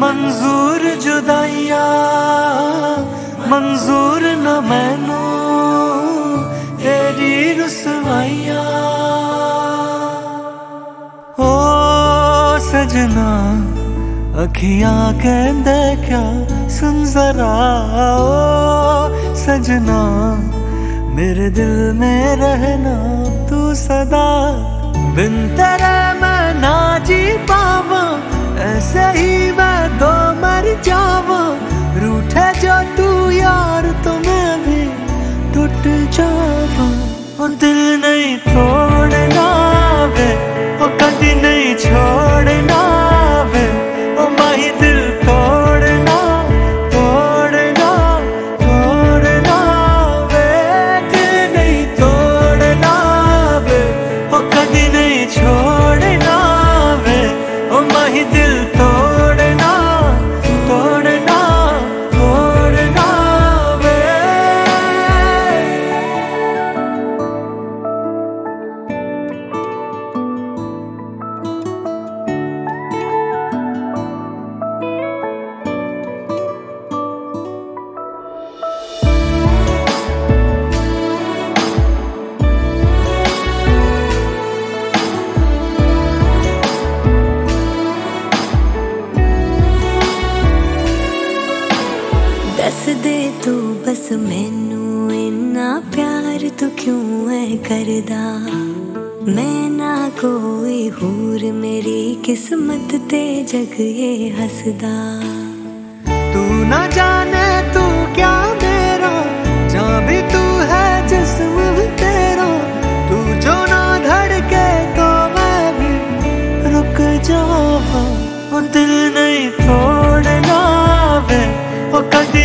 मंजूर जुदाइया मंजूर न मैनू तेरी रुसवाइया ओ सजना अखियाँ कहते क्या सुन जरा ओ सजना मेरे दिल में रहना तू सदा बिन तेरे मैं ना जी पावा, ऐसे ही मैं तो मर जावा। रूठे जो तू यार तो मैं भी टूट जावा। और दिल नहीं तोड़ना वे, और कभी नहीं छोड़ना वे। ओ माही दिल तोड़ना तोड़ना तोड़ना वे। दिल नहीं तोड़ना वे ओ कभी नहीं छोड़ना। दे तू बस मैनू इन्ना प्यार तू क्यों है करदा? मैं ना कोई हूर, मेरी किस्मत ते जग ये हसदा। तू ना जाने तू क्या मेरा जा भी तू है जिसम तेरा। तू जो ना धड़के तो मैं भी रुक जावा दिल नहीं तोड़ना वे ओ कदी